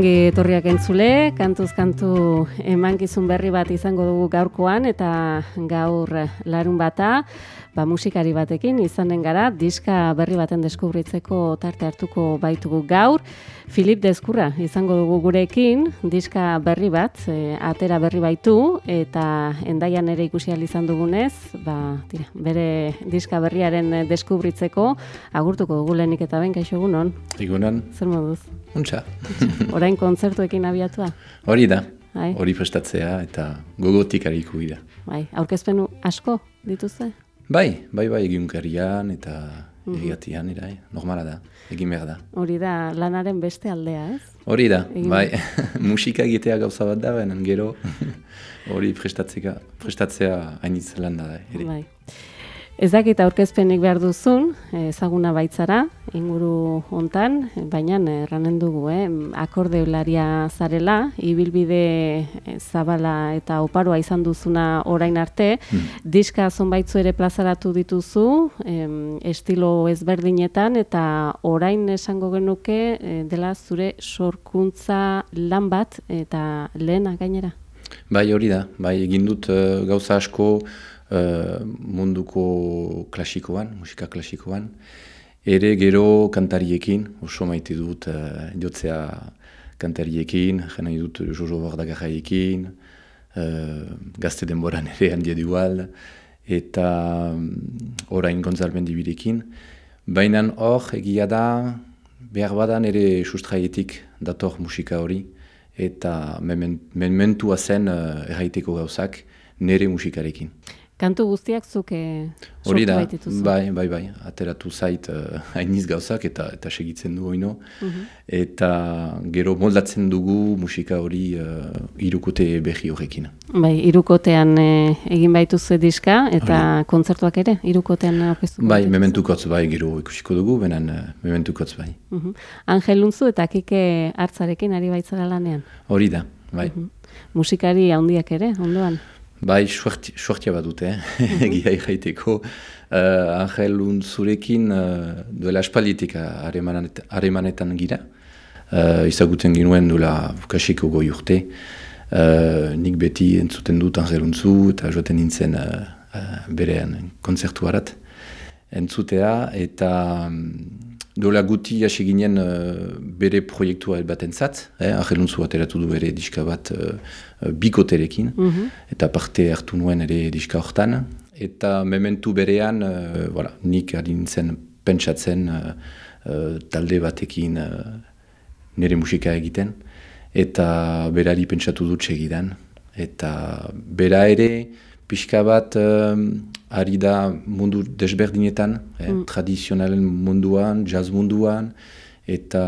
Baungi etorriak entzule, kantuz kantu emankizun berri bat izango dugu gaurkoan eta gaur larun bata, ba, musikari batekin izanen gara, diska berri baten deskubritzeko tarte hartuko baitugu gaur. Filip Deskurra izango dugu gurekin, diska berri bat, e, atera berri baitu, eta endaian ere ikusi izan dugunez, ba, tira, bere diska berriaren deskubritzeko, agurtuko dugu lehenik eta ben, kaixo egunon? Egunon. Zer moduz? Untxa. Orain kontzertuekin abiatua? Hori da, bai. hori prestatzea eta gogotik hariko da. Bai, aurkezpenu asko dituzte? Bai, bai, bai, egiunkarian eta mm -hmm. irai, normala da, egin behar da. Hori da, lanaren beste aldea, ez? Hori da, bai, musika egitea gauza bat da, benen gero hori prestatzea, prestatzea hainitz lan da. Ere. Bai. Ez dakit aurkezpenik behar duzun, ezaguna baitzara, inguru hontan, baina erranen dugu, eh? akordeularia zarela, ibilbide eh, zabala eta oparoa izan duzuna orain arte, hmm. diska zonbaitzu ere plazaratu dituzu, em, estilo ezberdinetan, eta orain esango genuke eh, dela zure sorkuntza lan bat eta lehena gainera. Bai hori da, bai egin dut gauza asko, uh, munduko klasikoan, musika klasikoan. Ere gero kantariekin, oso maite dut uh, jotzea kantariekin, jena dut Jojo Bardagarraiekin, uh, gazte denboran ere handia dual, eta um, orain gonzalben dibirekin. Baina hor egia da, behar badan ere sustraietik dator musika hori, eta menmentua zen uh, erraiteko gauzak nere musikarekin. Kantu guztiak zuke sortu baitituzu. Bai, bai, bai. Ateratu zait uh, hainiz gauzak eta eta segitzen du oino. Mhm. Eta gero moldatzen dugu musika hori uh, irukote behi horrekin. Bai, irukotean eh, egin baituzu diska eta kontzertuak ere irukotean aurkeztuko Bai, mementukotz bai, gero ikusiko dugu, benen uh, mementukotz bai. Uh Angel Luntzu eta Kike hartzarekin ari baitzara lanean. Hori da, bai. Uh Musikari handiak ere, ondoan? Bai, suertia bat dute, eh? egia irraiteko. Uh, Angel zurekin uh, duela espalditik haremanetan gira. Uh, izaguten ginuen duela kasiko goi urte. Uh, nik beti entzuten dut Angel Untzu eta joaten nintzen uh, uh, berean konzertu harat. Entzutea eta um, Dola guti hasi ginen uh, bere proiektua bat entzat, eh, aheluntzu ateratu du ere diska bat uh, bikoterekin, mhm. eta parte hartu nuen ere diska hortan. Eta mementu berean, uh, voilà, nik adintzen pentsatzen uh, uh, talde batekin uh, nire musika egiten, eta berari pentsatu dut segidan. Eta bera ere, pixka bat ari da mundu desberdinetan, eh, mm. tradizionalen munduan, jazz munduan, eta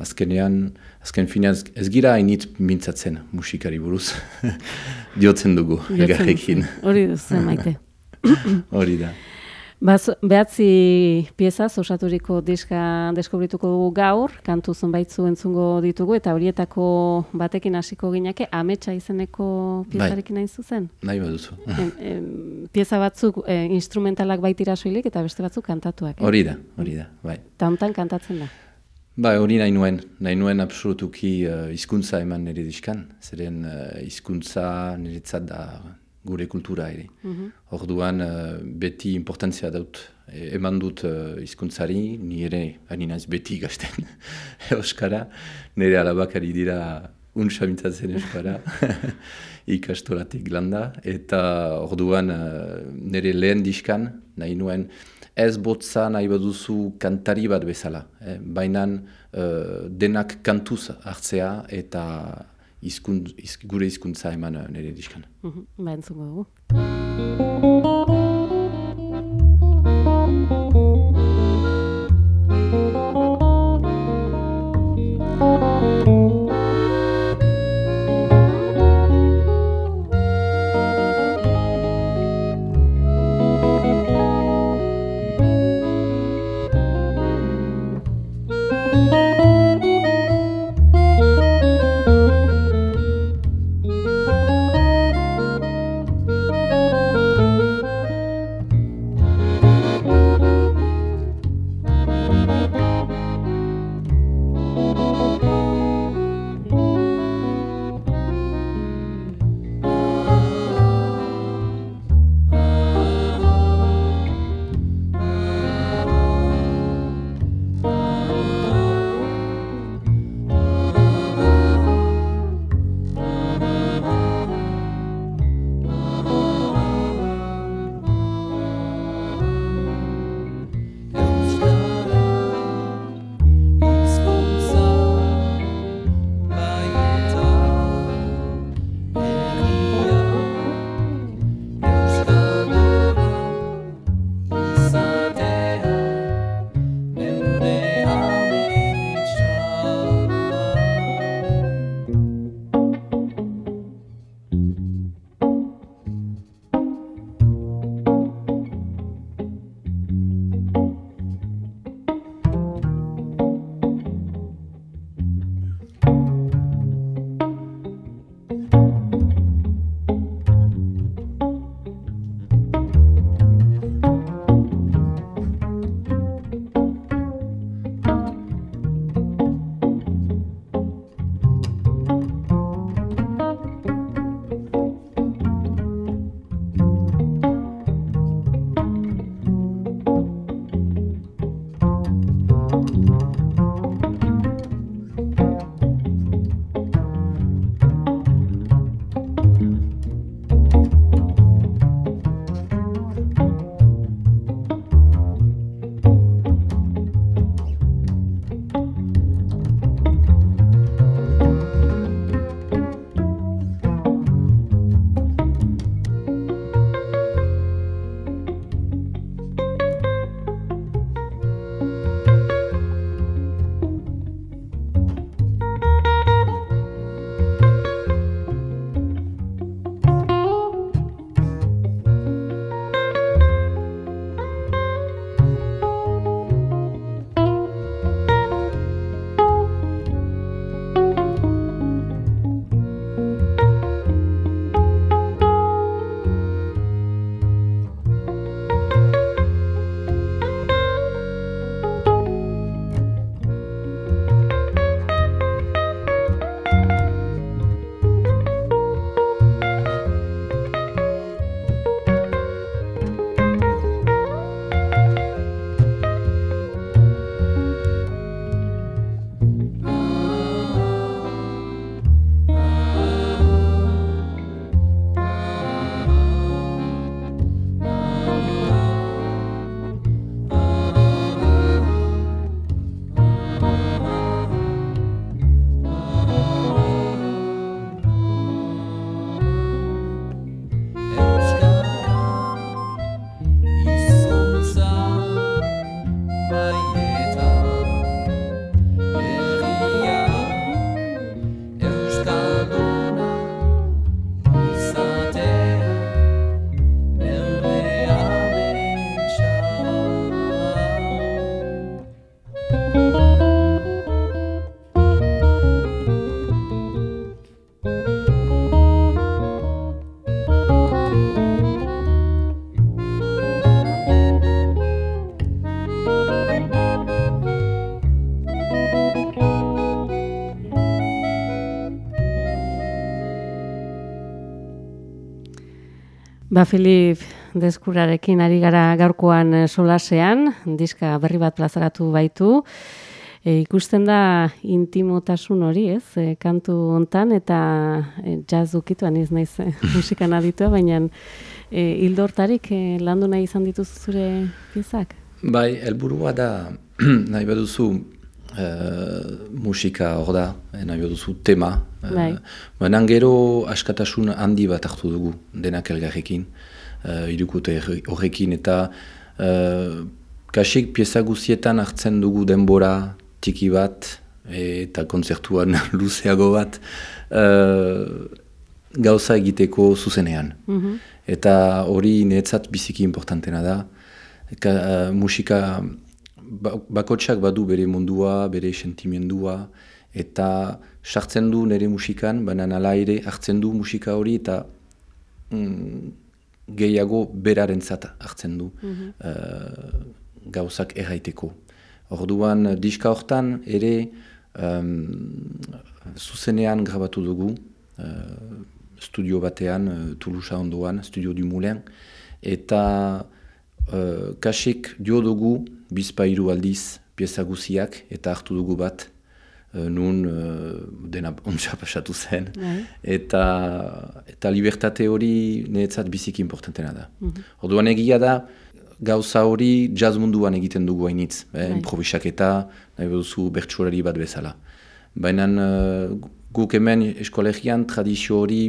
azkenean, azken finean ez gira hainit mintzatzen musikari buruz, diotzen dugu, egarrekin. Hori duzen maite. Hori da. Baz, behatzi pieza, osaturiko diska deskubrituko dugu gaur, kantu zonbaitzu entzungo ditugu, eta horietako batekin hasiko gineke, ametsa izeneko piezarekin nahi zuzen? Nahi baduzu. pieza batzuk e, instrumentalak baitira soilik, eta beste batzuk kantatuak. Eh? Hori da, hori da, bai. Eta honetan kantatzen da? Bai, hori nahi nuen, nahi nuen absolutuki uh, izkuntza eman nire diskan, zeren uh, izkuntza niretzat da gure kultura ere. Mm Orduan uh, beti importantzia dut e, eman dut uh, izkuntzari, ni ere ani naiz beti gazten Euskara, nire alabakari dira untsa mintzatzen Euskara ikastoratik landa, eta orduan uh, nire lehen diskan, nahi nuen, ez botza nahi baduzu kantari bat bezala, eh? baina uh, denak kantuz hartzea eta izkun, izk, gure hizkuntza eman nire diskan. Mm -hmm. Ba, Filip, deskurarekin ari gara gaurkoan eh, solasean, diska berri bat plazaratu baitu. E, ikusten da intimotasun hori, ez, e, kantu hontan eta e, jazz ukituan ez naiz e, musikan aditua, baina e, hildortarik e, landu nahi izan dituzu zure piezak? Bai, helburua da, nahi baduzu, e, musika hor da, nahi baduzu tema. Bai. Baina gero askatasun handi bat hartu dugu denak elgarrekin, e, irukute horrekin, eta e, kasik pieza guzietan hartzen dugu denbora, txiki bat eta konzertuan luzeago bat uh, gauza egiteko zuzenean. Mhm. Eta hori netzat biziki importantena da. Eka, uh, musika bakotsak badu bere mundua, bere sentimendua, eta sartzen du nire musikan, baina nala ere hartzen du musika hori eta mm, gehiago beraren zata hartzen du mm gauzak erraiteko. Orduan, diska hortan ere um, zuzenean grabatu dugu, uh, studio batean, uh, Toulouse ondoan, studio du Moulin, eta uh, kasik dio dugu bizpairu aldiz pieza guziak, eta hartu dugu bat, uh, nun uh, dena ontsa pasatu zen, bai. eta, eta libertate hori netzat biziki importantena da. Mm -hmm. Orduan egia da, gauza hori jazz munduan egiten dugu hainitz, eh, bai. improvisaketa, nahi behuzu bertsualari bat bezala. Baina uh, guk hemen eskolegian tradizio hori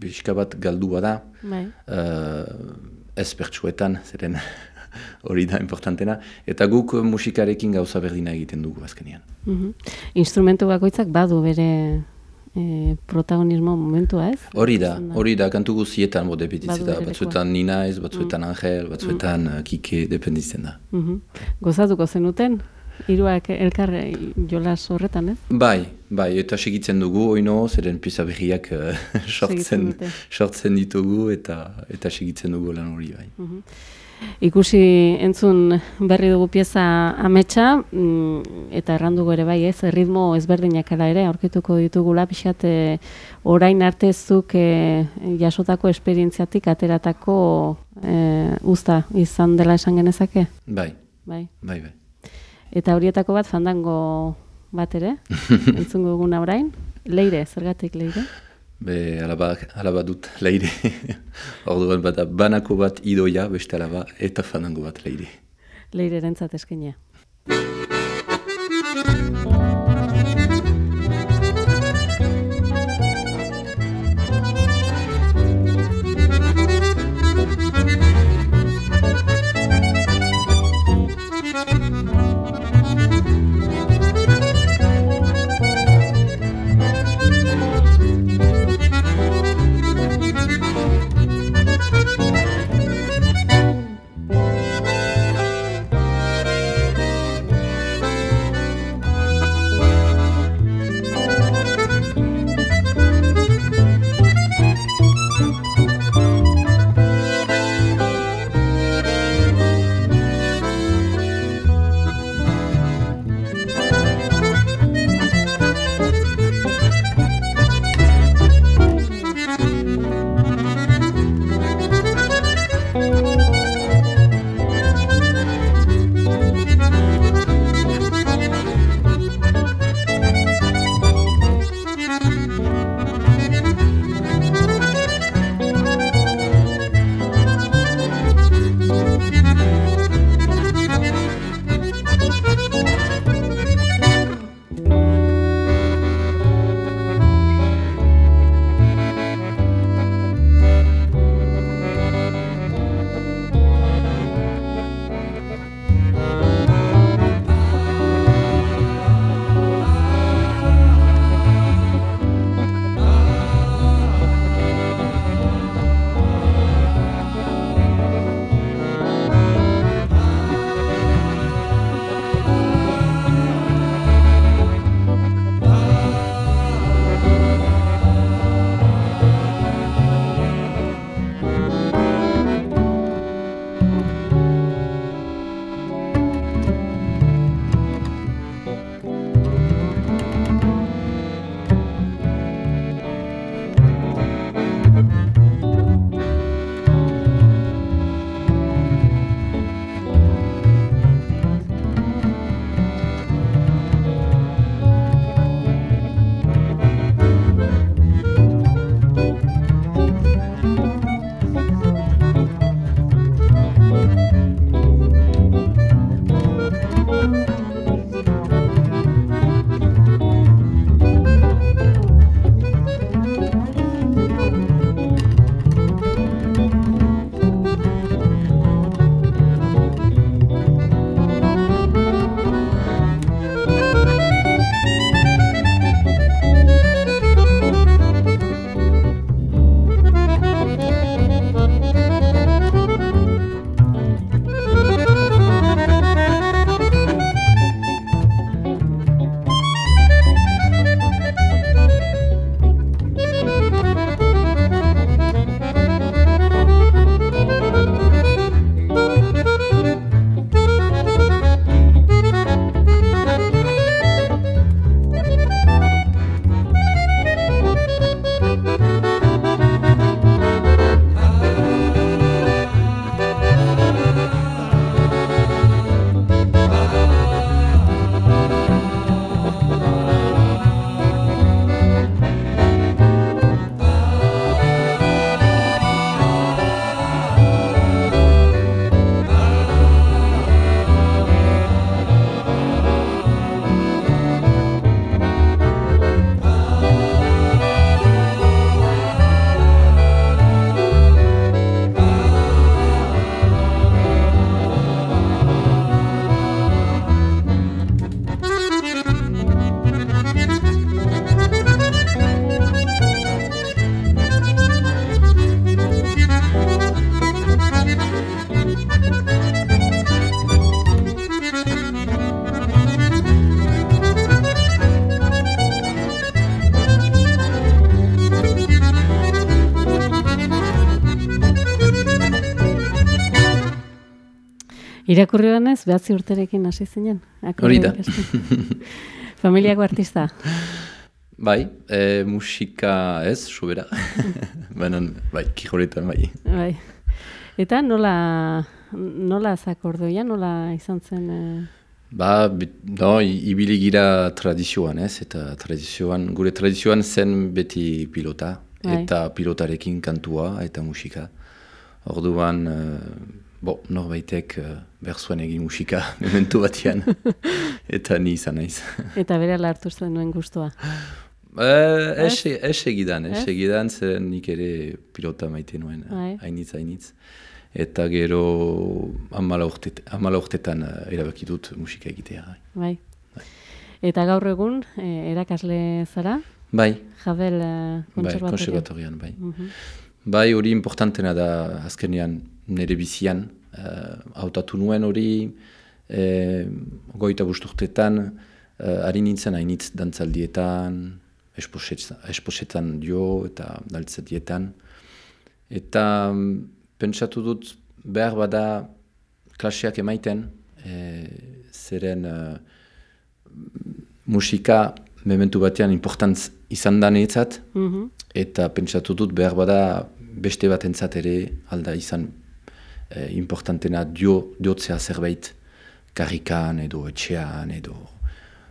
bizka bat galdu bada, bai. uh, ez bertsuetan, zeren hori da importantena, eta guk musikarekin gauza berdina egiten dugu azkenean. Mm Instrumentu bakoitzak badu bere e, protagonismo momentua ez? Hori da, hori da, kantu guzietan bode betitzeta, batzuetan Nina ez, batzuetan mm. Angel, batzuetan mm. Kike dependitzen da. Mm -hmm. Gozatuko zenuten? Iruak elkar jolas horretan, ez? Bai, bai, eta segitzen dugu, oino, zeren pisa behiak uh, sortzen, sortzen ditugu, eta eta segitzen dugu lan hori, bai. Mm Ikusi entzun berri dugu pieza ametsa, mm, eta errandugu ere bai ez, ritmo ezberdinak ere, aurkituko ditugula, pixat orain artezuk e, jasotako esperientziatik ateratako e, usta izan dela esan genezake? Bai, bai, bai. bai. Eta horietako bat fandango bat ere, entzun guguna orain, leire, zergatik leire? Be, alaba, alaba dut leire. Orduan bat, banako bat idoia, beste alaba, eta fanango bat leire. Leire rentzat eskenia. Irakurri banez, behatzi urterekin hasi zinen. Hori da. Familiako artista. Bai, e, musika ez, sobera. Baina, bai, kijoretan bai. Bai. Eta nola, nola zakordoia, nola izan zen... E... Ba, no, ibili gira tradizioan ez, eta tradizioan, gure tradizioan zen beti pilota, bai. eta pilotarekin kantua eta musika. Orduan, uh, bo, norbaitek uh, behar zuen egin musika momentu batian, eta ni izan naiz. eta bere hartu zen nuen guztua. Uh, ez egidan, ez egidan, zer nik ere pilota maite nuen, bai. hainitz, hainitz. Eta gero amala urtetan uh, erabaki dut musika egitea. Bai. bai. Eta gaur egun, eh, erakasle zara? Bai. Jabel konservatorian. Bai, bai. Uh Bai, hori importantena da azkenean nire bizian. Uh, autatu nuen hori, eh, goita busturtetan, uh, ari nintzen hainitz dantzaldietan, esposetan dio eta daltzatietan. Eta um, pentsatu dut behar bada klaseak emaiten, e, zeren uh, musika mementu batean importantz izan da netzat, mm eta pentsatu dut behar bada beste bat entzat ere alda izan e, importantena dio, diotzea zerbait karrikan edo etxean edo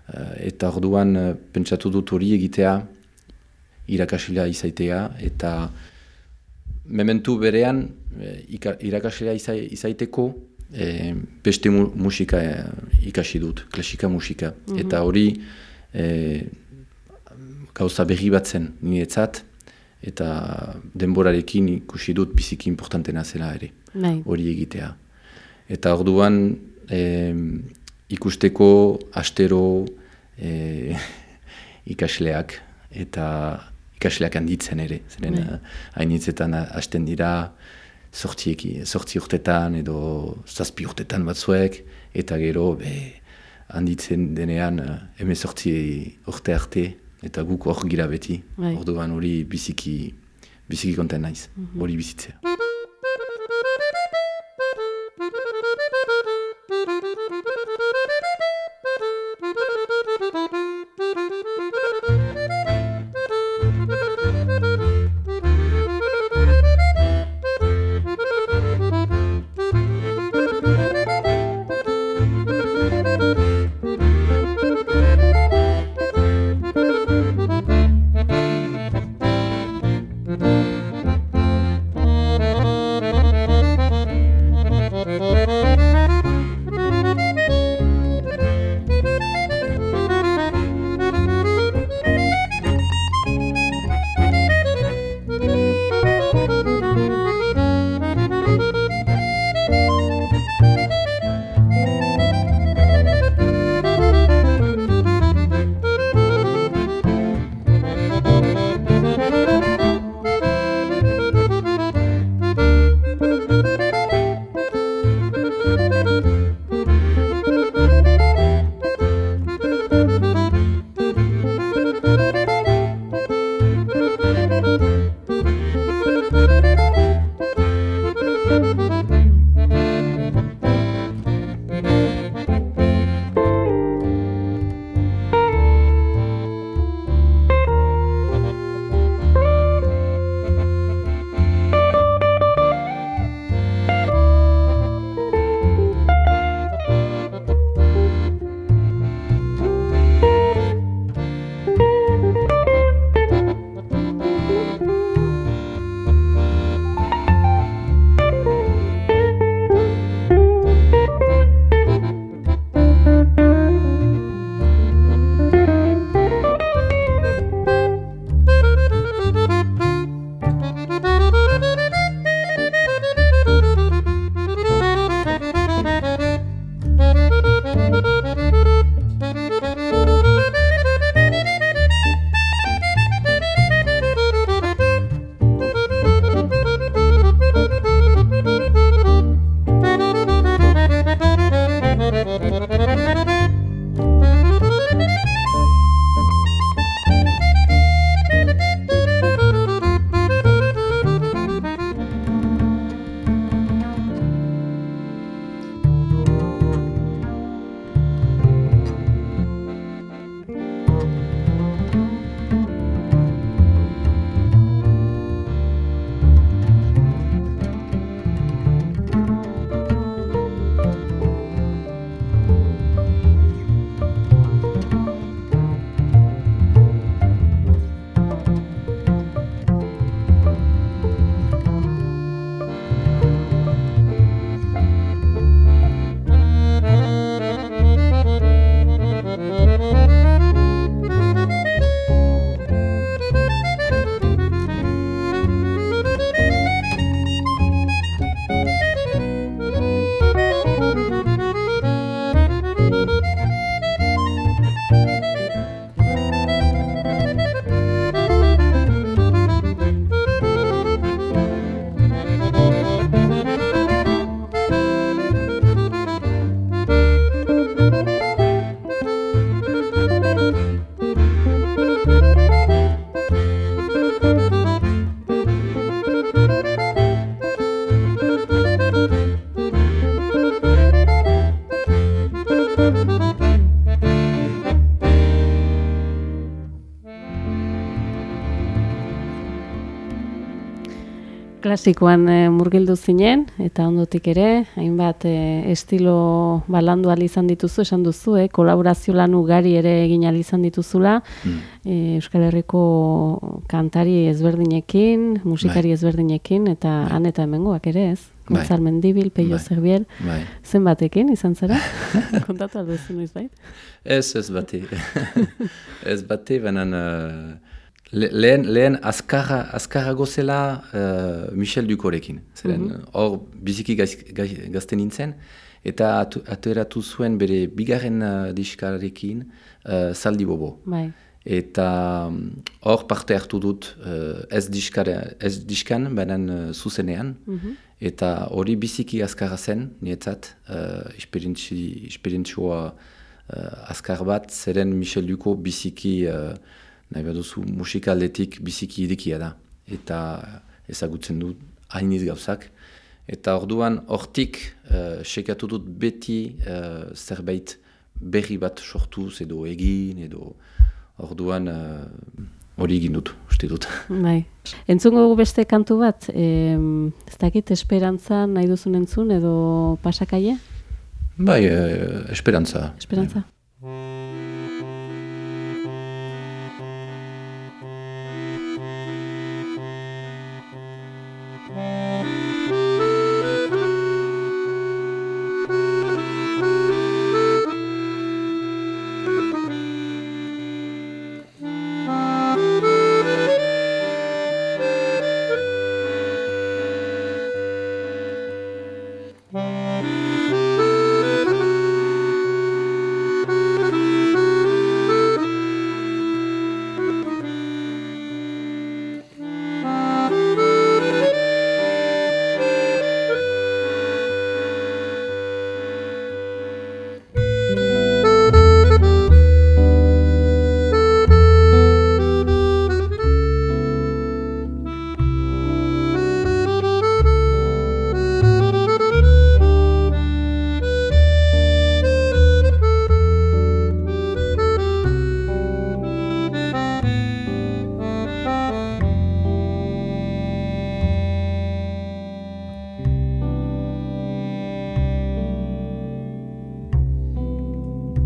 Eh, eta orduan uh, pentsatu dut hori egitea irakaslea izaitea eta mementu berean irakaslea izaiteko beste musika ikasi dut, klasika musika. Mhm. Eta hori gauza berri bat zen niretzat eta denborarekin ikusi dut biziki importantena zela ere bai. hori egitea. Eta orduan ikusteko astero e, ikasleak eta ikasleak handitzen ere. Zeren bai. hainitzetan hasten dira sortzi urtetan edo zazpi urtetan batzuek eta gero be, handitzen denean eme sortzi urte arte eta guk hor gira beti. Bai. Orduan hori biziki, biziki konten naiz, mhm. hori bizitzea. Klasikoan e, murgildu zinen, eta ondotik ere, hainbat e, estilo balandu izan dituzu, esan duzu, e, kolaborazio lan ugari ere egin izan dituzula, mm. Euskal Herriko kantari ezberdinekin, musikari bai. ezberdinekin, eta bai. han eta hemengoak ere ez? Bai. Gonzal Mendibil, Peio bai. Zerbiel, bai. zen batekin izan zera? Kontatu alduzu noiz bait? Ez, ez bate. ez bate, benen... Uh... Lehen, lehen azkarra, azkarra gozela uh, Michel Dukorekin. Zeren, hor mm -hmm. biziki gaz, gaz, gazten nintzen, eta ateratu zuen bere bigarren uh, diskarekin uh, Saldi Bobo. Bai. Eta mm, hor um, parte hartu dut uh, ez, diskare, ez diskan, benen uh, zuzenean. Mhm. Eta hori biziki azkarra zen, nietzat, uh, esperientzioa uh, azkar bat, zeren Michel Duko biziki... Uh, nahi baduzu musikaldetik biziki idikia da. Eta ezagutzen dut hainiz gauzak. Eta orduan hortik uh, sekatu dut beti uh, zerbait berri bat sortuz edo egin edo orduan uh, hori egin dut, uste dut. Bai. Entzungo beste kantu bat, e, ez dakit esperantza nahi duzun entzun edo pasakaia? Bai, esperantza. Esperantza.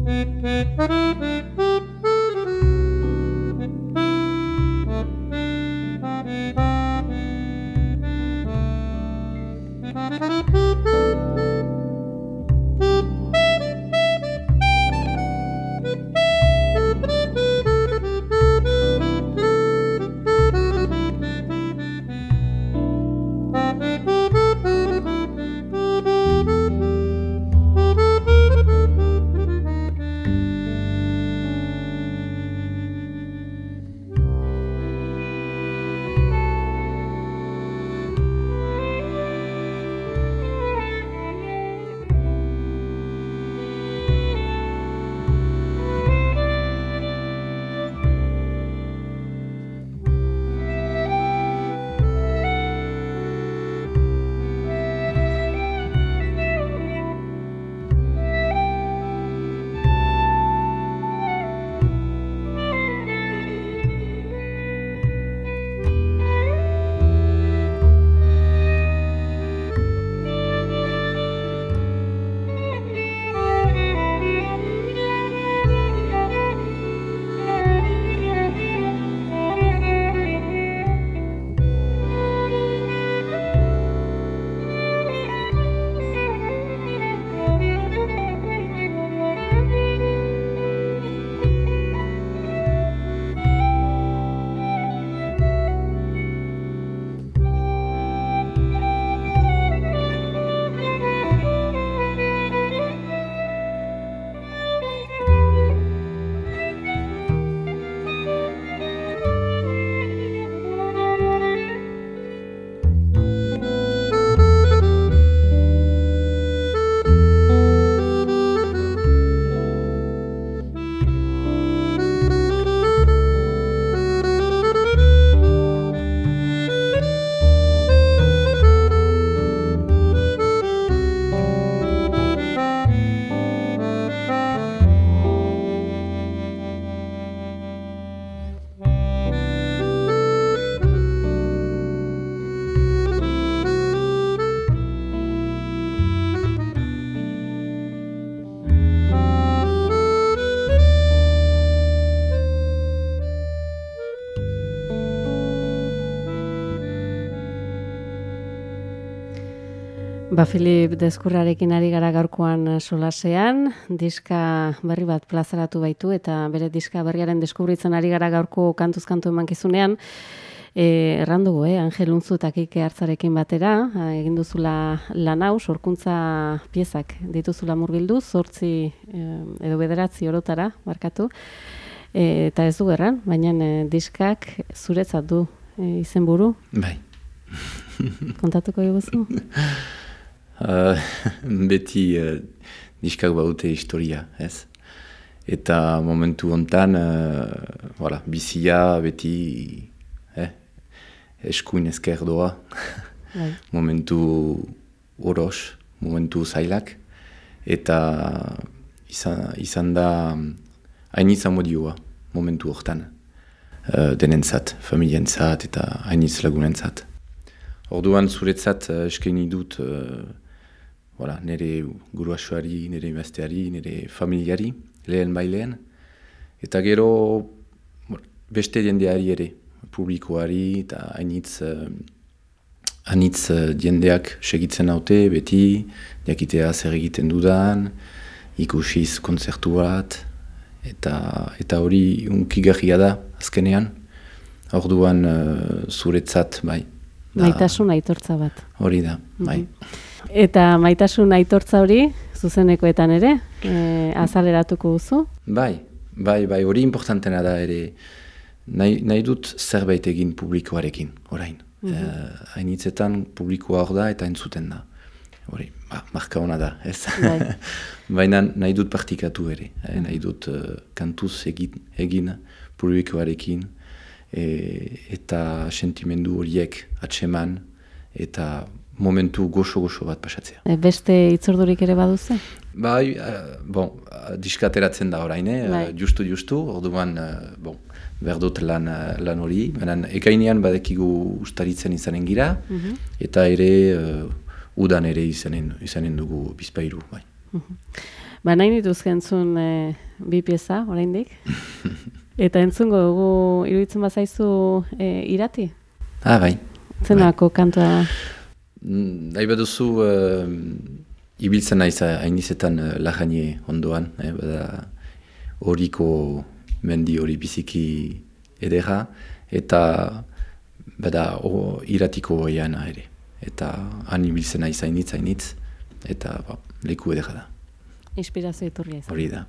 Thank you. Ba, Filip Deskurrarekin ari gara gaurkoan eh, solasean, diska berri bat plazaratu baitu eta bere diska berriaren deskubritzen ari gara gaurko kantuzkantu emankizunean. E, errandugu, eh, Angel Unzu eta Kike hartzarekin batera, egin duzula lan hau, sorkuntza piezak dituzula murgildu, zortzi edo bederatzi orotara, markatu, e, eta ez du erran, baina e, diskak zuretzat du e, izenburu. Bai. Kontatuko eguzu? Uh, beti uh, diskak baute historia, ez? Eta momentu hontan, uh, voilà, bizia beti eh, eskuin ezker doa. Bai. momentu oros, momentu zailak. Eta izan, izan da hainitza modioa momentu hortan. Uh, denentzat, familientzat eta hainitz lagunentzat. Orduan zuretzat uh, eskaini dut voilà, nire guruasoari, nire imazteari, nire familiari, lehen bai lehen. Eta gero beste jendeari ere, publikoari eta hainitz, uh, hainitz uh, jendeak segitzen haute, beti, diakitea zer egiten dudan, ikusiz konzertu bat, eta, eta hori unkigarria da azkenean. Orduan uh, zuretzat, bai. Maitasun aitortza bat. Hori da, bai. Mhm. Eta maitasun aitortza hori, zuzenekoetan ere, e, azaleratuko duzu? Bai, bai, bai, hori importantena da ere, nahi, nahi dut zerbait egin publikoarekin, orain. Mm -hmm. publikoa hor da eta entzuten da. Hori, ba, marka hona da, ez? Bai. Baina nahi dut partikatu ere, eh? nahi dut uh, kantuz egin, egin publikoarekin, e, eta sentimendu horiek atseman, eta momentu goxo-goxo bat pasatzea. E, beste itzordurik ere baduze? Bai, uh, bon, diskateratzen da orain, eh? bai. justu justu, orduan, uh, bon, berdut lan, lan hori, benen ekainean badekigu ustaritzen izanen gira, mhm. eta ere uh, udan ere izanen, izanen dugu bizpairu. Bai. Mhm. Ba nahi dituz gentzun e, bi pieza, oraindik. eta entzungo dugu iruditzen bazaizu e, irati? Ah, bai. Zenako bai. kantua nahi baduzu, uh, ibiltzen naiz hainizetan uh, lajanie ondoan, eh, bada horiko mendi hori biziki edera, eta bada o, iratiko oiana ere. Eta han ibiltzen naiz hainitz, hainitz, eta ba, leku edera da. Inspirazio etorria izan. Hori da.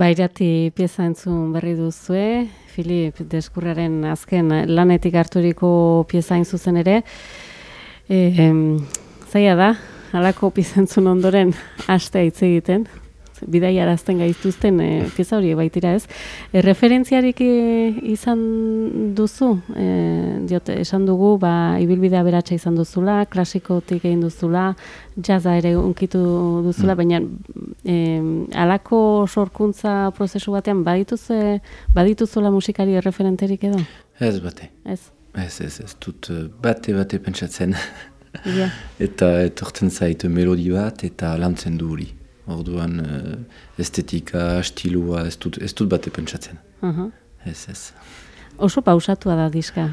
Bairati pieza entzun berri duzue, Filip Deskurraren azken lanetik harturiko pieza zuzen ere. E, zaila da, halako pieza entzun ondoren astea hitz egiten, bidai arazten gaituzten e, pieza hori baitira ez. E, referentziarik e, izan duzu, e, diot, esan dugu, ba, ibilbidea beratxa izan duzula, klasikotik egin duzula, jaza ere unkitu duzula, mm. baina e, alako sorkuntza prozesu batean badituze, badituzula musikari referenterik edo? Ez bate. Ez? Ez, ez, ez, dut bate bate pentsatzen. Yeah. eta etortzen zait melodi bat eta lantzen du hori. Orduan uh, estetika, estilua, ez dut, ez dut bate pentsatzen. Uh Ez, ez. Oso pausatua da diska.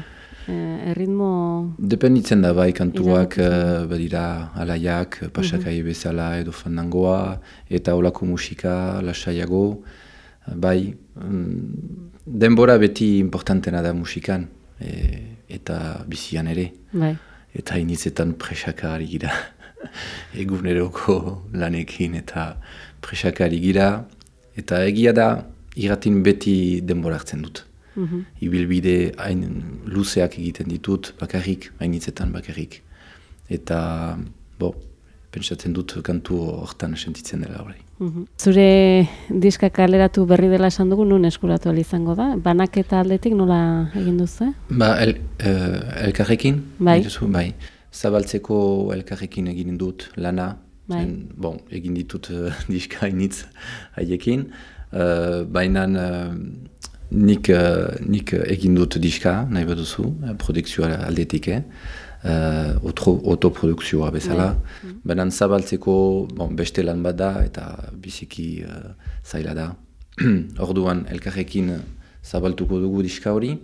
Eh, erritmo... Dependitzen da bai kantuak, uh, badira alaiak, pasakai uh bezala edo fandangoa, eta olako musika, lasaiago. Bai, um, denbora beti importantena da musikan, e, eta bizian ere. Bai. Eta initzetan presaka ari gira. Eguneroko lanekin eta presakari gira. Eta egia da, iratin beti denbora hartzen dut. Mm Ibilbide hain luzeak egiten ditut, bakarrik, hainitzetan bakarrik. Eta, bo, pentsatzen dut kantu hortan sentitzen dela hori. Mhm. Zure diska kaleratu berri dela esan dugu, nun eskuratu izango da? Banaketa aldetik nola egin duzu? Ba, el, uh, elkarrekin? Bai. bai zabaltzeko elkarrekin egin dut lana, bai. bon, egin ditut uh, diska initz haiekin, uh, baina uh, nik, uh, nik egin dut diska, nahi bat duzu, produkzioa aldetik, eh? uh, autoprodukzioa bezala, bai. mm. baina zabaltzeko bon, beste lan bat da eta biziki uh, zaila da. Orduan elkarrekin zabaltuko dugu diska hori,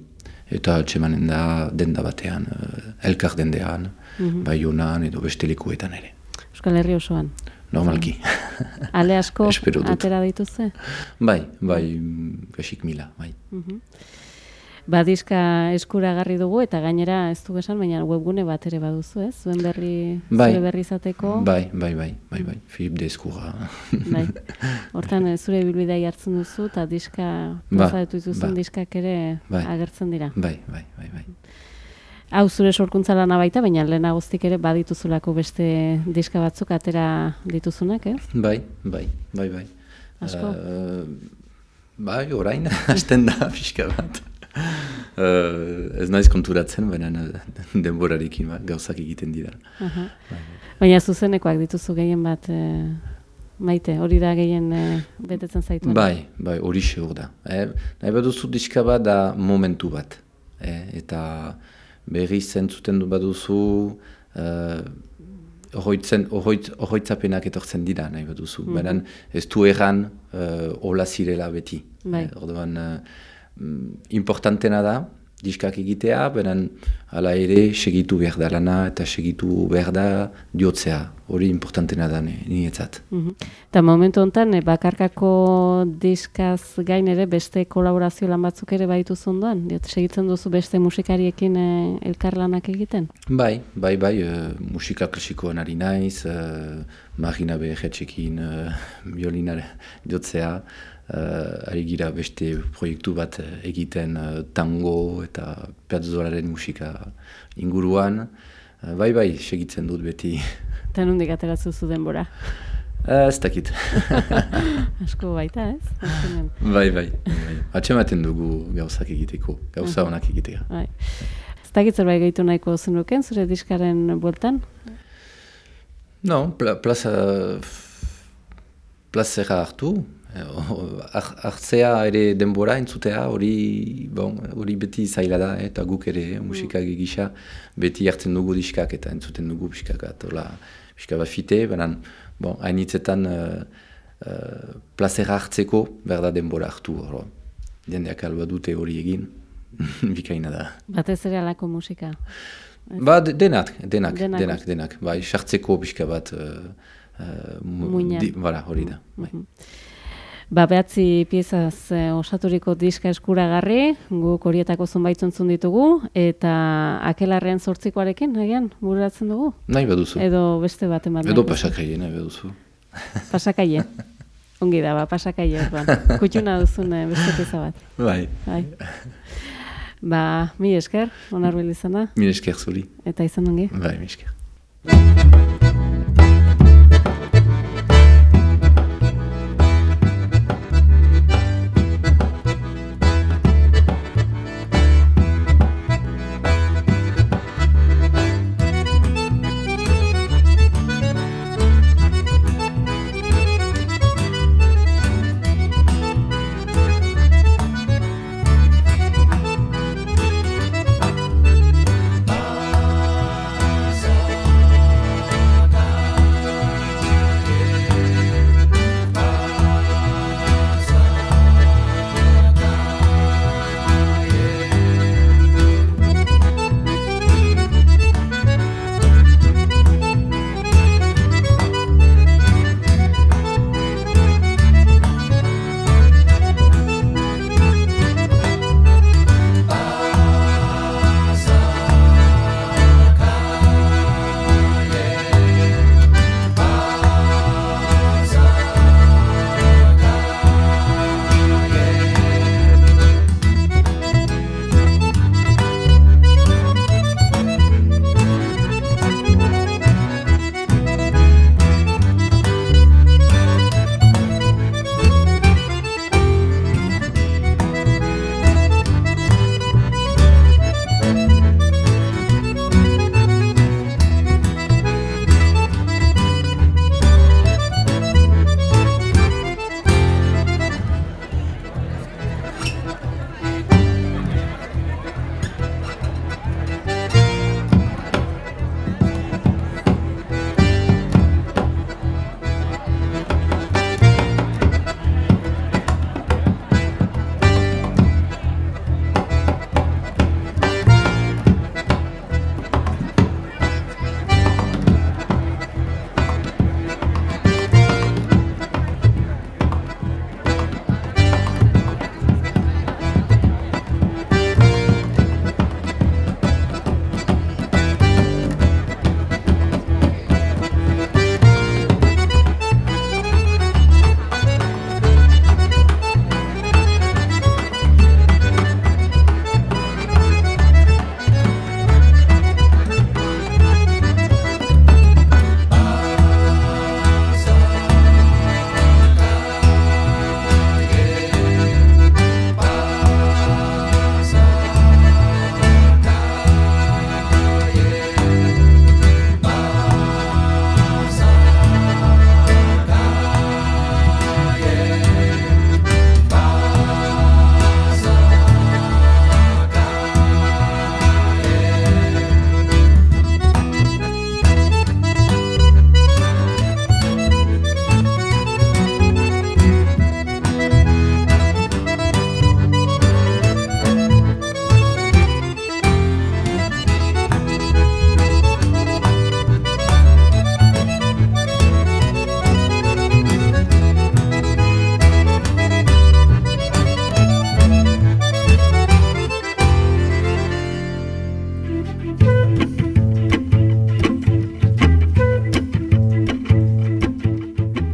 eta txemanen da denda batean, uh, elkar dendean, mm -hmm. edo beste likuetan ere. Euskal Herri osoan? Normalki. Ale asko atera dituzte? Bai, bai, gasik mila, bai. Mm Badizka eskuragarri dugu eta gainera ez du esan, baina webgune bat ere baduzu, ez? Zuen berri, bai, zure berri izateko? Bai, bai, bai, bai, bai, Filip de eskura. bai. Hortan, zure bilbidea hartzen duzu eta diska, ba, ba, diskak ere bai. agertzen dira. Bai, bai, bai, bai hau zure sorkuntza lana baita, baina lehena guztik ere badituzulako beste diska batzuk atera dituzunak, ez? Bai, bai, bai, bai. Asko? Uh, bai, orain, hasten da pixka bat. Uh, ez naiz konturatzen, baina denborarekin ba, gauzak egiten dira. Uh -huh. bai. Baina zuzenekoak dituzu gehien bat, maite, hori da gehien betetzen zaitu? Bai, bai, hori xe da. Eh? Nahi bat duzu diska bat da momentu bat. Eh? Eta berri zentzuten du baduzu, uh, horroitzapenak etortzen dira nahi baduzu. Mm -hmm. ez du erran uh, hola zirela beti. Bai. Orduan, uh, importantena da, diskak egitea, beren ala ere segitu behar da lana eta segitu behar da diotzea. Hori importantena da nietzat. Mm Eta momentu honetan, eh, bakarkako diskaz gain ere beste kolaborazio lan batzuk ere baitu zondoan? Diot, segitzen duzu beste musikariekin e, elkar lanak egiten? Bai, bai, bai, uh, musika klasikoan ari naiz, uh, Marina Behetxekin uh, violinare diotzea, uh, ari gira beste proiektu bat egiten uh, tango eta piazzolaren musika inguruan. Uh, bai, bai, segitzen dut beti. Eta nondik ateratzu zu denbora? Uh, ez dakit. Asko baita, ez? bai, bai, bai. Atxematen dugu gauzak egiteko, gauza honak egitea. Bai. Ez dakit zerbait gehitu nahiko zenuken, zure diskaren bueltan? No, pla, plaza... Plazera hartu, hartzea ere denbora entzutea hori bon, hori beti zaila da eh, eta guk ere mm. musikak egisa beti hartzen dugu diskak eta entzuten dugu biskak atola biskak bat fite banan bon, hainitzetan uh, uh, plazera hartzeko berda denbora hartu hori jendeak alba dute hori egin bikaina da. Batez ere alako musika? Ba, denak, denak, denak, denak, denak, bai, sartzeko pixka bat, uh, uh, hori da, bai. Ba, behatzi piezaz e, osaturiko diska eskuragarri, guk horietako zunbait zuntzun ditugu, eta akelarrean sortzikoarekin, nahian, bururatzen dugu? Nahi baduzu. Edo beste bat ematen. Edo pasakaie, nahi baduzu. Pasakaie. Ongi da, ba, pasakaia erban. Kutxuna duzun eh, beste peza bat. Bai, Bai. Ba, mi esker, onar izana, mil esker zuri. eta izan ongi. Bai, mil esker.